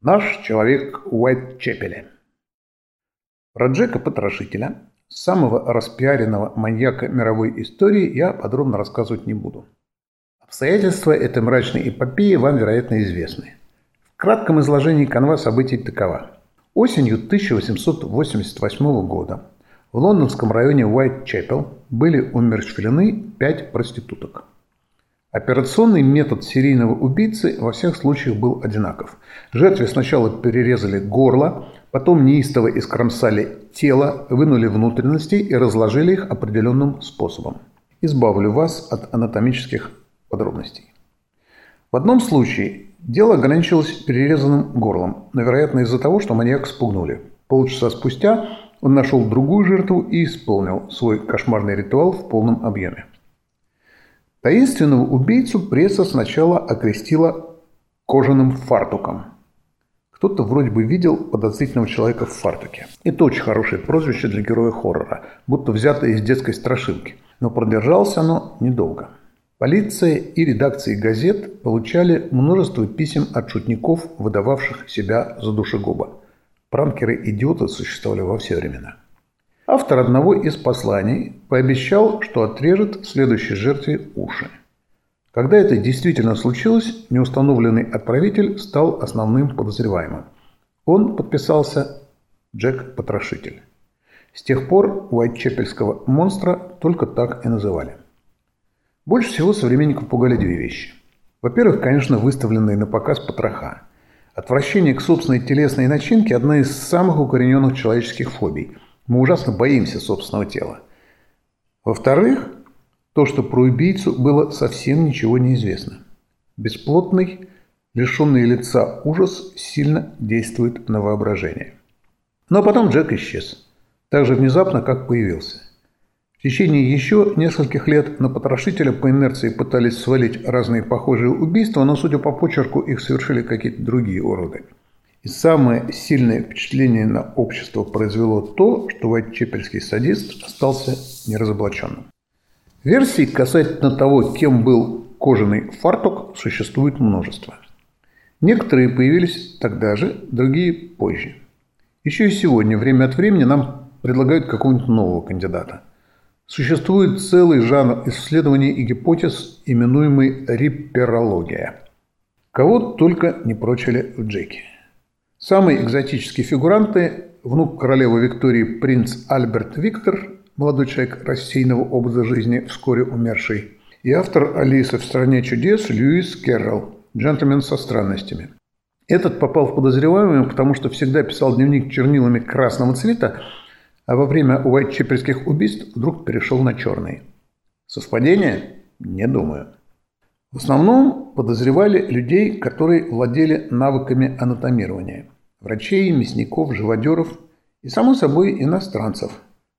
Наш человек Уайтчепеле. Про Джека Потрошителя, самого распиаренного маньяка мировой истории, я подробно рассказывать не буду. Обстоятельства этой мрачной эпопеи вам, вероятно, известны. В кратком изложении канва событий такова. Осенью 1888 года в лондонском районе Уайт-Чепел были умерщвлены пять проституток. Операционный метод серийного убийцы во всех случаях был одинаков. Жертве сначала перерезали горло, потом неистово искромсали тело, вынули внутренности и разложили их определенным способом. Избавлю вас от анатомических подробностей. В одном случае дело ограничилось перерезанным горлом, но, вероятно, из-за того, что маньяк спугнули. Полчаса спустя он нашел другую жертву и исполнил свой кошмарный ритуал в полном объеме. Таинственного убийцу пресса сначала окрестила кожаным фартуком. Кто-то вроде бы видел подозрительного человека в фартуке. Это очень хорошее прозвище для героя хоррора, будто взятое из детской страшилки. Но продержалось оно недолго. Полиция и редакции газет получали множество писем от шутников, выдававших себя за душегуба. Пранкеры-идиоты существовали во все времена. Автор одного из посланий пообещал, что отрежет следующей жертве уши. Когда это действительно случилось, неустановленный отправитель стал основным подозреваемым. Он подписался Джек Потрошитель. С тех пор Уайтчепельского монстра только так и называли. Больше всего современников пугали две вещи. Во-первых, конечно, выставленные на показ потроха. Отвращение к собственной телесной начинке – одна из самых укорененных человеческих фобий – мы ужасно боимся собственного тела. Во-вторых, то, что про убийцу было совсем ничего не известно. Бесплотный, лишенный лица ужас сильно действует на воображение. Но потом Джек исчез. Так же внезапно, как появился. В течение еще нескольких лет на потрошителя по инерции пытались свалить разные похожие убийства, но, судя по почерку, их совершили какие-то другие уроды. И самое сильное впечатление на общество произвело то, что Вайтчепельский садист остался неразоблаченным. Версий касательно того, кем был кожаный фартук, существует множество. Некоторые появились тогда же, другие позже. Еще и сегодня, время от времени, нам предлагают какого-нибудь нового кандидата. Существует целый жанр исследований и гипотез, именуемый рипперология. Кого только не прочили в Джеки. Самые экзотические фигуранты – внук королевы Виктории принц Альберт Виктор, молодой человек рассеянного образа жизни, вскоре умерший, и автор «Алисы в стране чудес» Льюис Керролл, джентльмен со странностями. Этот попал в подозреваемые, потому что всегда писал дневник чернилами красного цвета, а во время уайтчепельских убийств вдруг перешел на черный. Совпадение? Не думаю. В основном подозревали людей, которые владели навыками анатомирования. Врачей, мясников, живодеров и, само собой, иностранцев,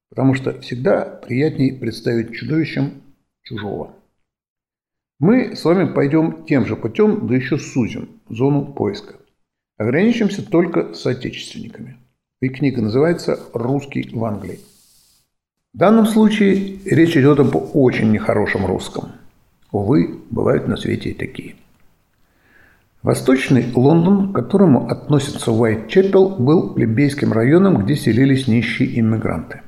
потому что всегда приятнее представить чудовищем чужого. Мы с вами пойдем тем же путем, да еще сузим зону поиска. Ограничимся только с отечественниками. И книга называется «Русский в Англии». В данном случае речь идет об очень нехорошем русском – Увы, бывают на свете и такие. Восточный Лондон, к которому относится Уайт-Чепел, был плебейским районом, где селились нищие иммигранты.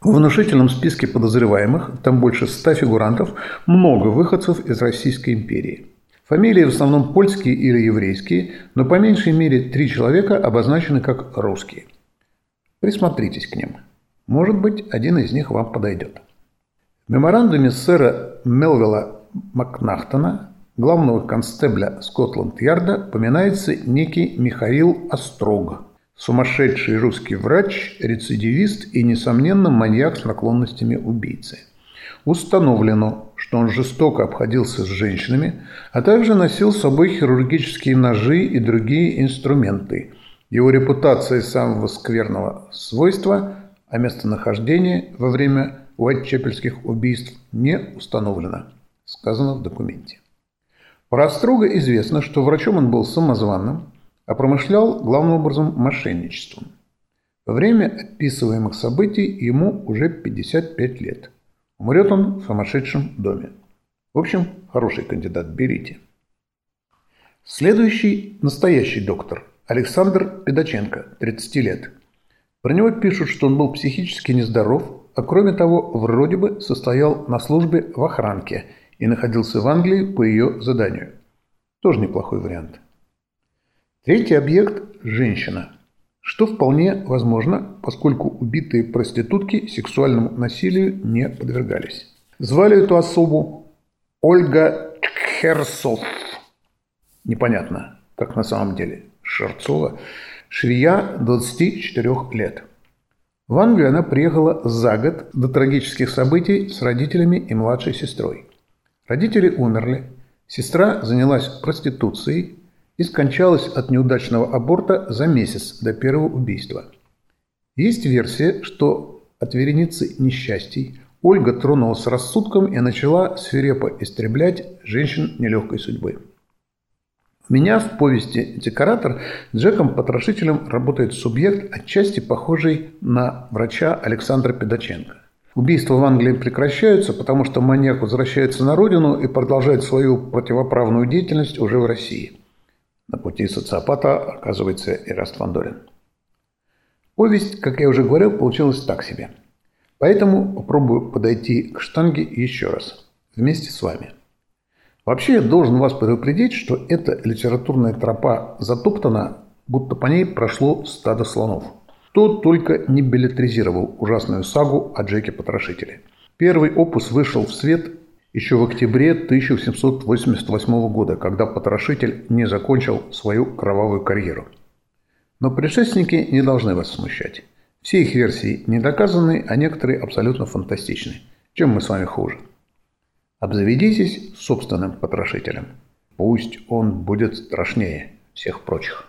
В внушительном списке подозреваемых, там больше ста фигурантов, много выходцев из Российской империи. Фамилии в основном польские или еврейские, но по меньшей мере три человека обозначены как русские. Присмотритесь к ним. Может быть, один из них вам подойдет. В меморандуме сэра Мелвилла Макнахтона, главного констебля Скотланд-Ярда, поминается некий Михаил Острог, сумасшедший русский врач, рецидивист и, несомненно, маньяк с наклонностями убийцы. Установлено, что он жестоко обходился с женщинами, а также носил с собой хирургические ножи и другие инструменты. Его репутация самого скверного свойства, а местонахождение во время Уайтчепельских убийств не установлено сказано в документе. Про Строго известно, что врачом он был самозванным, а промышлял главным образом мошенничеством. Во время описываемых событий ему уже 55 лет. Умрет он в сумасшедшем доме. В общем, хороший кандидат, берите. Следующий – настоящий доктор, Александр Педаченко, 30 лет. Про него пишут, что он был психически нездоров, а кроме того, вроде бы состоял на службе в охранке и находился в Англии по ее заданию. Тоже неплохой вариант. Третий объект – женщина, что вполне возможно, поскольку убитые проститутки сексуальному насилию не подвергались. Звали эту особу Ольга Херсов. Непонятно, как на самом деле. Шерцова. Швея 24 лет. В Англию она приехала за год до трагических событий с родителями и младшей сестрой. Родители умерли, сестра занялась проституцией и скончалась от неудачного аборта за месяц до первого убийства. Есть версия, что от вереницы несчастий Ольга тронулась рассудком и начала свирепо истреблять женщин нелегкой судьбы. Меня в повести «Декоратор» Джеком-потрошителем работает субъект, отчасти похожий на врача Александра Педаченко. Убийства в Англии прекращаются, потому что маньяк возвращается на родину и продолжает свою противоправную деятельность уже в России. На пути социопата оказывается Ираст Фандорин. Повесть, как я уже говорил, получилась так себе. Поэтому попробую подойти к штанге еще раз, вместе с вами – Вообще я должен вас предупредить, что эта литературная тропа затоптана, будто по ней прошло стадо слонов. Кто только не билетризировал ужасную сагу о Джеке Потрошителе. Первый опус вышел в свет еще в октябре 1788 года, когда Потрошитель не закончил свою кровавую карьеру. Но предшественники не должны вас смущать. Все их версии не доказаны, а некоторые абсолютно фантастичны. Чем мы с вами хуже? Обзаведитесь собственным потрошителем. Пусть он будет страшнее всех прочих.